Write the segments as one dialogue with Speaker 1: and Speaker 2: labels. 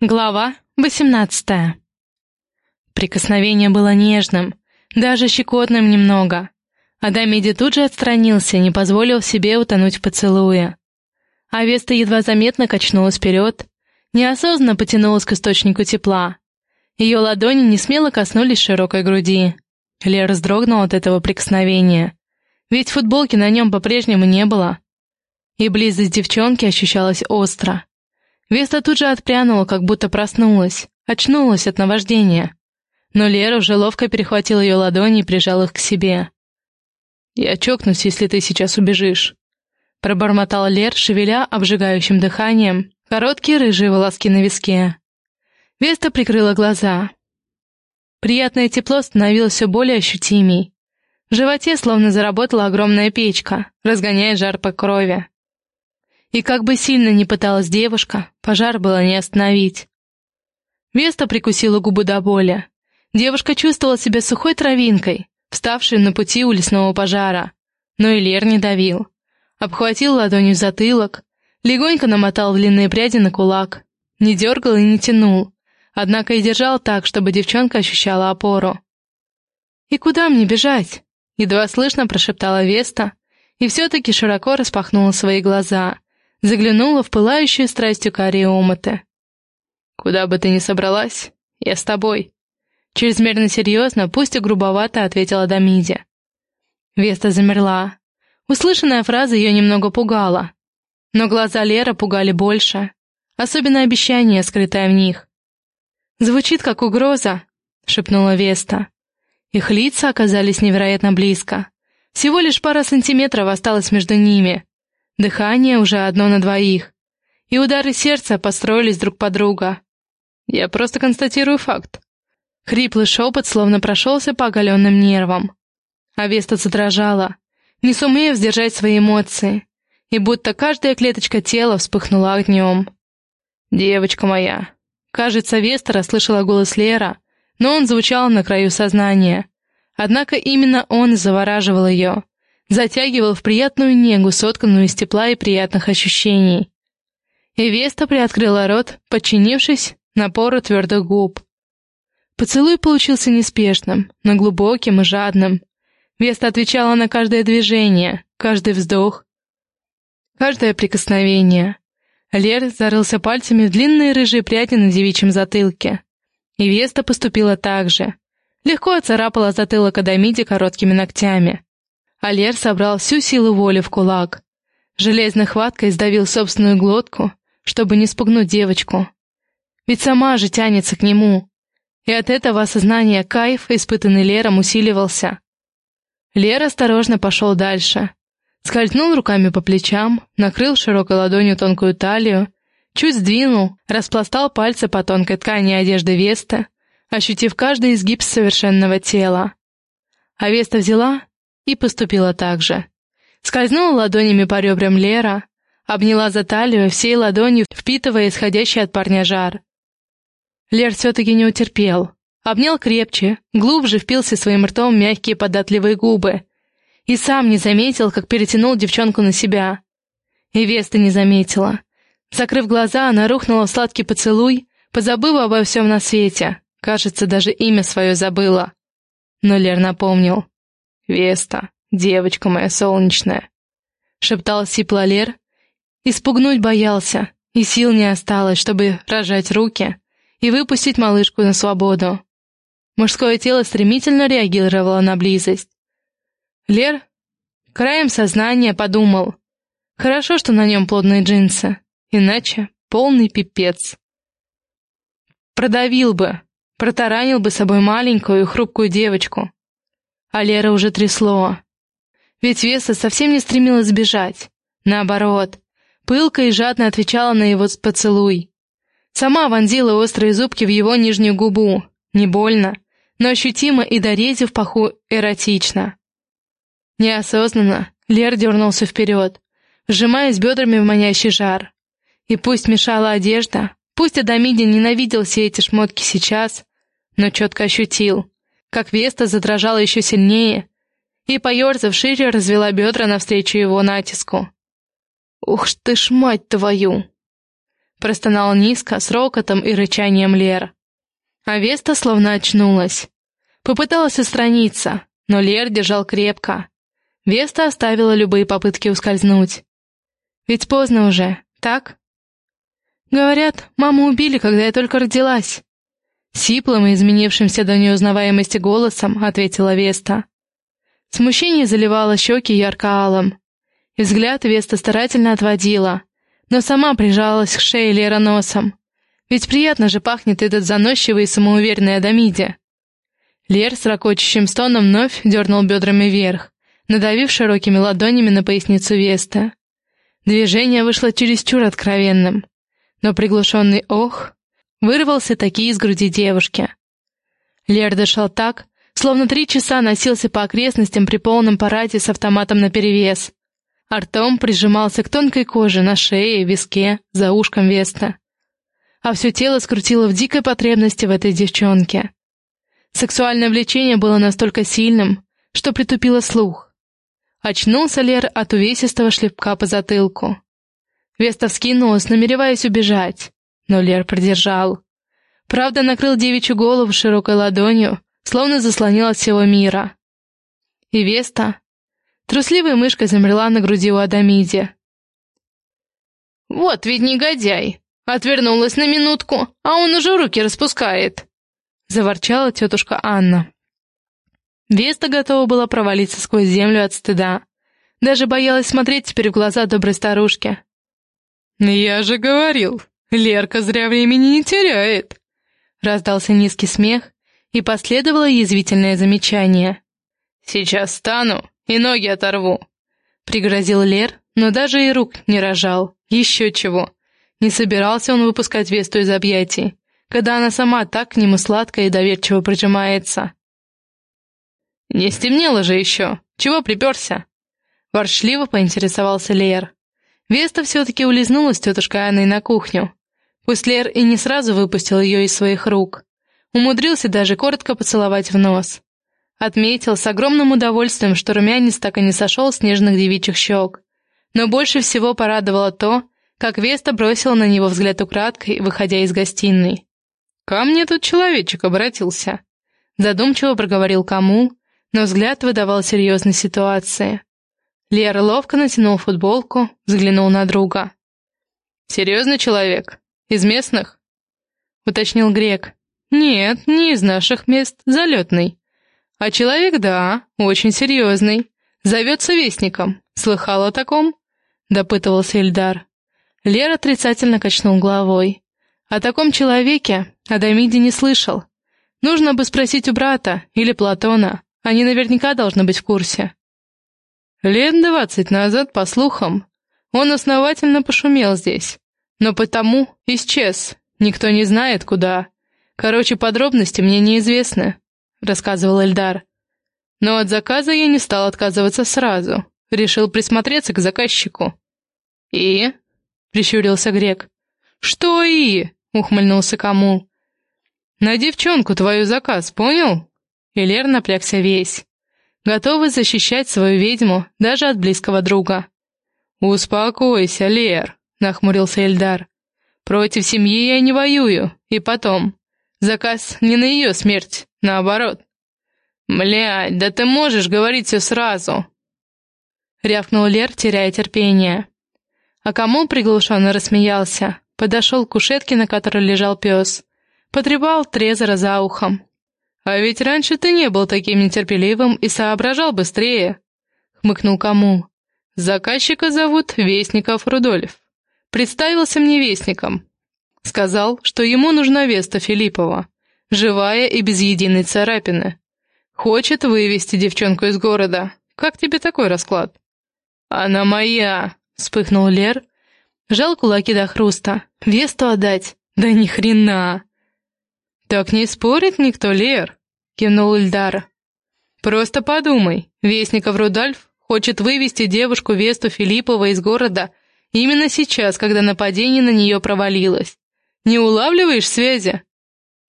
Speaker 1: Глава 18 Прикосновение было нежным, даже щекотным немного. Адамиди тут же отстранился, не позволил себе утонуть в поцелуе. А едва заметно качнулась вперед, неосознанно потянулась к источнику тепла. Ее ладони не смело коснулись широкой груди. Лера вздрогнула от этого прикосновения, ведь футболки на нем по-прежнему не было. И близость девчонки ощущалась остро. Веста тут же отпрянула, как будто проснулась, очнулась от наваждения. Но Лера уже ловко перехватила ее ладони и прижал их к себе. «Я чокнусь, если ты сейчас убежишь», — пробормотал Лер, шевеля обжигающим дыханием короткие рыжие волоски на виске. Веста прикрыла глаза. Приятное тепло становилось все более ощутимей. В животе словно заработала огромная печка, разгоняя жар по крови. И как бы сильно ни пыталась девушка, пожар было не остановить. Веста прикусила губы до боли. Девушка чувствовала себя сухой травинкой, вставшей на пути у лесного пожара. Но и не давил. Обхватил ладонью затылок, легонько намотал длинные пряди на кулак. Не дергал и не тянул, однако и держал так, чтобы девчонка ощущала опору. «И куда мне бежать?» — едва слышно прошептала Веста, и все-таки широко распахнула свои глаза, заглянула в пылающую страстью карие омыты. «Куда бы ты ни собралась, я с тобой», — чрезмерно серьезно, пусть и грубовато ответила Дамиди. Веста замерла. Услышанная фраза ее немного пугала. Но глаза Лера пугали больше, особенно обещание, скрытое в них. «Звучит как угроза», — шепнула Веста. Их лица оказались невероятно близко. Всего лишь пара сантиметров осталось между ними, Дыхание уже одно на двоих. И удары сердца построились друг под друга. Я просто констатирую факт. Хриплый шепот словно прошелся по оголенным нервам. А Веста задрожала, не сумев сдержать свои эмоции, и будто каждая клеточка тела вспыхнула огнем. «Девочка моя!» Кажется, Веста расслышала голос Лера, но он звучал на краю сознания. Однако именно он завораживал ее, затягивал в приятную негу, сотканную из тепла и приятных ощущений. И приоткрыла рот, подчинившись напору твердых губ. Поцелуй получился неспешным, но глубоким и жадным. Веста отвечала на каждое движение, каждый вздох, каждое прикосновение. Лер зарылся пальцами в длинные рыжие пряди на девичьем затылке. И Веста поступила так же. Легко оцарапала затылок Адамиди короткими ногтями. Алер собрал всю силу воли в кулак. Железной хваткой сдавил собственную глотку, чтобы не спугнуть девочку. Ведь сама же тянется к нему. И от этого осознания кайф, испытанный Лером, усиливался. Лер осторожно пошел дальше. Скользнул руками по плечам, накрыл широкой ладонью тонкую талию, чуть сдвинул, распластал пальцы по тонкой ткани одежды Веста, ощутив каждый изгиб совершенного тела. А Веста взяла и поступила так же. Скользнула ладонями по ребрам Лера, обняла за талию, всей ладонью впитывая исходящий от парня жар. Лер все-таки не утерпел. Обнял крепче, глубже впился своим ртом мягкие податливые губы. И сам не заметил, как перетянул девчонку на себя. И Веста не заметила. Закрыв глаза, она рухнула в сладкий поцелуй, позабыв обо всем на свете. Кажется, даже имя свое забыла. Но Лер напомнил. «Веста, девочка моя солнечная», — шептал Сиплалер. Испугнуть боялся, и сил не осталось, чтобы рожать руки и выпустить малышку на свободу. Мужское тело стремительно реагировало на близость. Лер краем сознания подумал, хорошо, что на нем плотные джинсы, иначе полный пипец. Продавил бы, протаранил бы собой маленькую и хрупкую девочку, а Лера уже трясло. Ведь Веса совсем не стремилась сбежать. Наоборот, пылко и жадно отвечала на его поцелуй. Сама вонзила острые зубки в его нижнюю губу. Не больно, но ощутимо и до рези в паху эротично. Неосознанно Лер дернулся вперед, сжимаясь бедрами в манящий жар. И пусть мешала одежда, пусть Адамиди ненавидел все эти шмотки сейчас, но четко ощутил, как Веста задрожала еще сильнее и, поерзав шире, развела бедра навстречу его натиску. «Ух ты ж, мать твою!» Простонал низко, с рокотом и рычанием Лер. А Веста словно очнулась. Попыталась устраниться, но Лер держал крепко. Веста оставила любые попытки ускользнуть. Ведь поздно уже, так? Говорят, маму убили, когда я только родилась. Сиплым и изменившимся до неузнаваемости голосом ответила Веста. Смущение заливало щеки ярко-алым. И взгляд Веста старательно отводила, но сама прижалась к шее Лера носом. Ведь приятно же пахнет этот заносчивый и самоуверенный Адамиде. Лер с ракочущим стоном вновь дернул бедрами вверх, надавив широкими ладонями на поясницу Веста. Движение вышло чересчур откровенным, но приглушенный ох вырвался таки из груди девушки. Лер дышал так, словно три часа носился по окрестностям при полном параде с автоматом наперевес. Артом прижимался к тонкой коже на шее, виске, за ушком Веста. А все тело скрутило в дикой потребности в этой девчонке. Сексуальное влечение было настолько сильным, что притупило слух. Очнулся Лер от увесистого шлепка по затылку. Веста вскинулась, намереваясь убежать, но Лер продержал. Правда, накрыл девичью голову широкой ладонью, словно заслонил от всего мира. И Веста трусливой мышкой замерла на груди у Адамиди. «Вот ведь негодяй! Отвернулась на минутку, а он уже руки распускает!» — заворчала тетушка Анна. Веста готова была провалиться сквозь землю от стыда. Даже боялась смотреть теперь в глаза доброй старушке. «Я же говорил, Лерка зря времени не теряет!» Раздался низкий смех, и последовало язвительное замечание. «Сейчас встану и ноги оторву!» Пригрозил Лер, но даже и рук не рожал. Еще чего. Не собирался он выпускать Весту из объятий когда она сама так к нему сладко и доверчиво прижимается. «Не стемнело же еще! Чего приперся?» Воршливо поинтересовался Лер. Веста все-таки улизнула с тетушкой Анной на кухню. Пусть Лер и не сразу выпустил ее из своих рук. Умудрился даже коротко поцеловать в нос. Отметил с огромным удовольствием, что румянец так и не сошел с нежных девичьих щек. Но больше всего порадовало то, как Веста бросила на него взгляд украдкой, выходя из гостиной. «Ко мне тут человечек обратился», — задумчиво проговорил Камул, но взгляд выдавал серьезной ситуации. Лера ловко натянул футболку, взглянул на друга. «Серьезный человек? Из местных?» — уточнил Грек. «Нет, не из наших мест, залетный. А человек, да, очень серьезный. Зовется Вестником. Слыхал о таком?» — допытывался Эльдар. Лера отрицательно качнул головой. О таком человеке Адамиди не слышал. Нужно бы спросить у брата или Платона. Они наверняка должны быть в курсе. Лет двадцать назад, по слухам, он основательно пошумел здесь. Но потому исчез. Никто не знает, куда. Короче, подробности мне неизвестны, — рассказывал Эльдар. Но от заказа я не стал отказываться сразу. Решил присмотреться к заказчику. «И?» — прищурился Грек. «Что «и?» — ухмыльнулся Камул. «На девчонку твою заказ, понял?» И Лер напрягся весь. Готовый защищать свою ведьму даже от близкого друга. «Успокойся, Лер», — нахмурился Эльдар. «Против семьи я не воюю, и потом. Заказ не на ее смерть, наоборот». «Блядь, да ты можешь говорить все сразу!» Рявкнул Лер, теряя терпение. А кому приглушенно рассмеялся, Подошел к кушетке, на которой лежал пес. Потребал Трезора за ухом. «А ведь раньше ты не был таким нетерпеливым и соображал быстрее», — хмыкнул Камул. «Заказчика зовут Вестников Рудольф. Представился мне Вестником. Сказал, что ему нужна Веста Филиппова, живая и без единой царапины. Хочет вывести девчонку из города. Как тебе такой расклад?» «Она моя!» — вспыхнул Лер, Жал кулаки до хруста. Весту отдать? Да ни хрена! Так не спорит никто, Лер, кивнул Ильдар. Просто подумай, Вестников Рудольф хочет вывести девушку Весту Филиппова из города именно сейчас, когда нападение на нее провалилось. Не улавливаешь связи?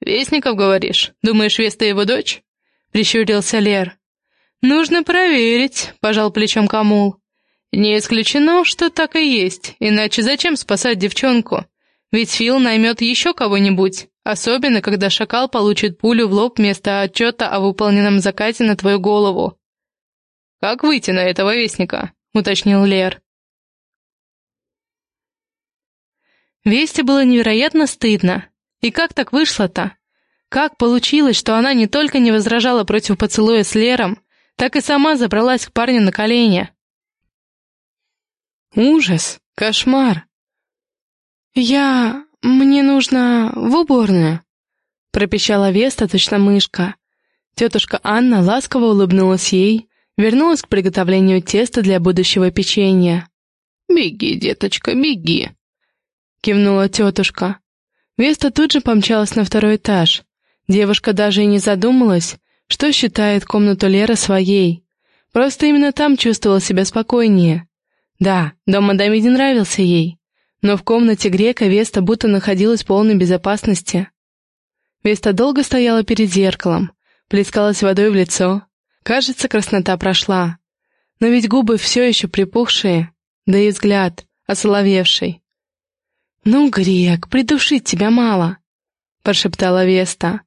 Speaker 1: Вестников, говоришь? Думаешь, Веста его дочь? Прищурился Лер. Нужно проверить, пожал плечом Камул. «Не исключено, что так и есть, иначе зачем спасать девчонку? Ведь Фил наймет еще кого-нибудь, особенно когда шакал получит пулю в лоб вместо отчета о выполненном заказе на твою голову. «Как выйти на этого вестника?» — уточнил Лер. Вести было невероятно стыдно. И как так вышло-то? Как получилось, что она не только не возражала против поцелуя с Лером, так и сама забралась к парню на колени? Ужас, кошмар. «Я... мне нужно в уборную», — пропищала Веста, точно мышка. Тетушка Анна ласково улыбнулась ей, вернулась к приготовлению теста для будущего печенья. «Беги, деточка, беги», — кивнула тетушка. Веста тут же помчалась на второй этаж. Девушка даже и не задумалась, что считает комнату Леры своей. Просто именно там чувствовала себя спокойнее. Да, дом Адамиди нравился ей, но в комнате Грека Веста будто находилась в полной безопасности. Веста долго стояла перед зеркалом, плескалась водой в лицо. Кажется, краснота прошла. Но ведь губы все еще припухшие, да и взгляд, осоловевший. «Ну, грек, придушить тебя мало», — прошептала Веста.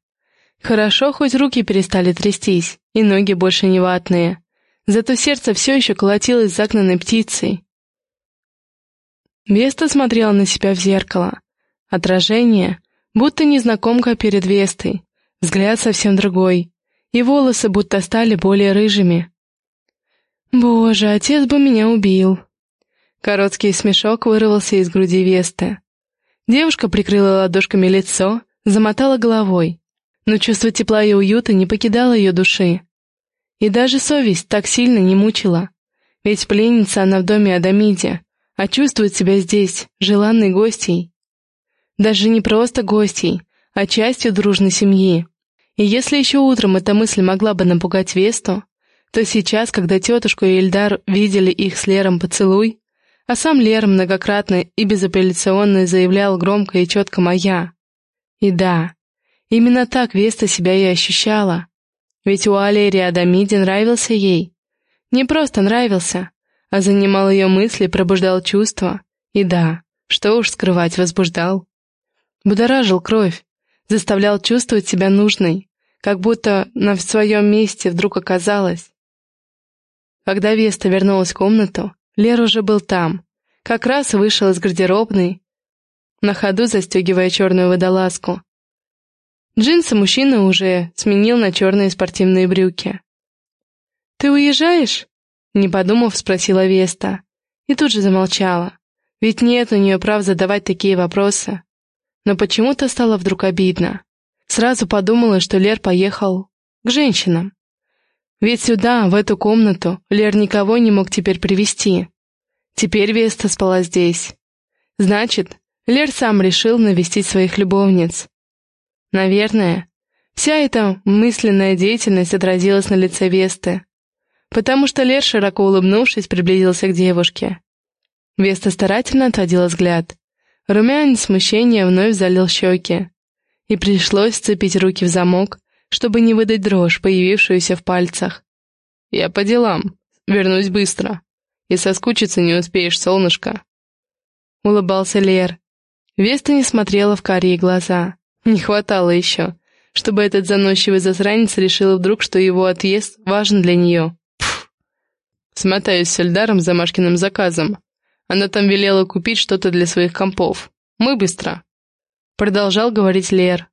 Speaker 1: Хорошо, хоть руки перестали трястись, и ноги больше не ватные. Зато сердце все еще колотилось загнанной птицей. Веста смотрела на себя в зеркало. Отражение, будто незнакомка перед Вестой, взгляд совсем другой, и волосы будто стали более рыжими. «Боже, отец бы меня убил!» Короткий смешок вырвался из груди Весты. Девушка прикрыла ладошками лицо, замотала головой, но чувство тепла и уюта не покидало ее души. И даже совесть так сильно не мучила, ведь пленница она в доме Адамиде, а чувствует себя здесь, желанной гостьей. Даже не просто гостьей, а частью дружной семьи. И если еще утром эта мысль могла бы напугать Весту, то сейчас, когда тетушку и Эльдар видели их с Лером поцелуй, а сам Лер многократно и безапелляционно заявлял громко и четко «моя». И да, именно так Веста себя и ощущала. Ведь у Алерии Адамиди нравился ей. Не просто нравился, а занимал ее мысли, пробуждал чувства. И да, что уж скрывать, возбуждал. Будоражил кровь, заставлял чувствовать себя нужной, как будто на своем месте вдруг оказалась. Когда Веста вернулась в комнату, Лер уже был там. Как раз вышел из гардеробной, на ходу застегивая черную водолазку. Джинсы мужчина уже сменил на черные спортивные брюки. «Ты уезжаешь?» — не подумав, спросила Веста. И тут же замолчала. Ведь нет у нее прав задавать такие вопросы. Но почему-то стало вдруг обидно. Сразу подумала, что Лер поехал к женщинам. Ведь сюда, в эту комнату, Лер никого не мог теперь привести. Теперь Веста спала здесь. Значит, Лер сам решил навестить своих любовниц. Наверное, вся эта мысленная деятельность отразилась на лице Весты, потому что Лер, широко улыбнувшись, приблизился к девушке. Веста старательно отводила взгляд. Румянец смущения вновь залил щеки. И пришлось сцепить руки в замок, чтобы не выдать дрожь, появившуюся в пальцах. «Я по делам. Вернусь быстро. И соскучиться не успеешь, солнышко». Улыбался Лер. Веста не смотрела в карие глаза. Не хватало еще, чтобы этот заносчивый засранец решил вдруг, что его отъезд важен для нее. Пф. Смотаюсь с Эльдаром за Машкиным заказом. Она там велела купить что-то для своих компов. Мы быстро. Продолжал говорить Лер.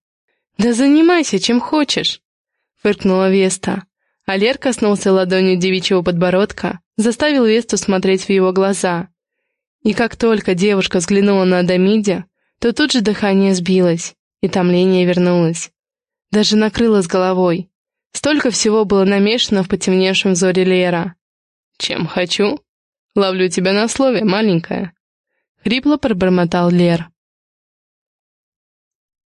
Speaker 1: «Да занимайся, чем хочешь», — фыркнула Веста. А Лер коснулся ладонью девичьего подбородка, заставил Весту смотреть в его глаза. И как только девушка взглянула на Адамиде, то тут же дыхание сбилось, и томление вернулось. Даже накрыло с головой. Столько всего было намешано в потемневшем взоре Лера. «Чем хочу? Ловлю тебя на слове, маленькая». Хрипло пробормотал Лер.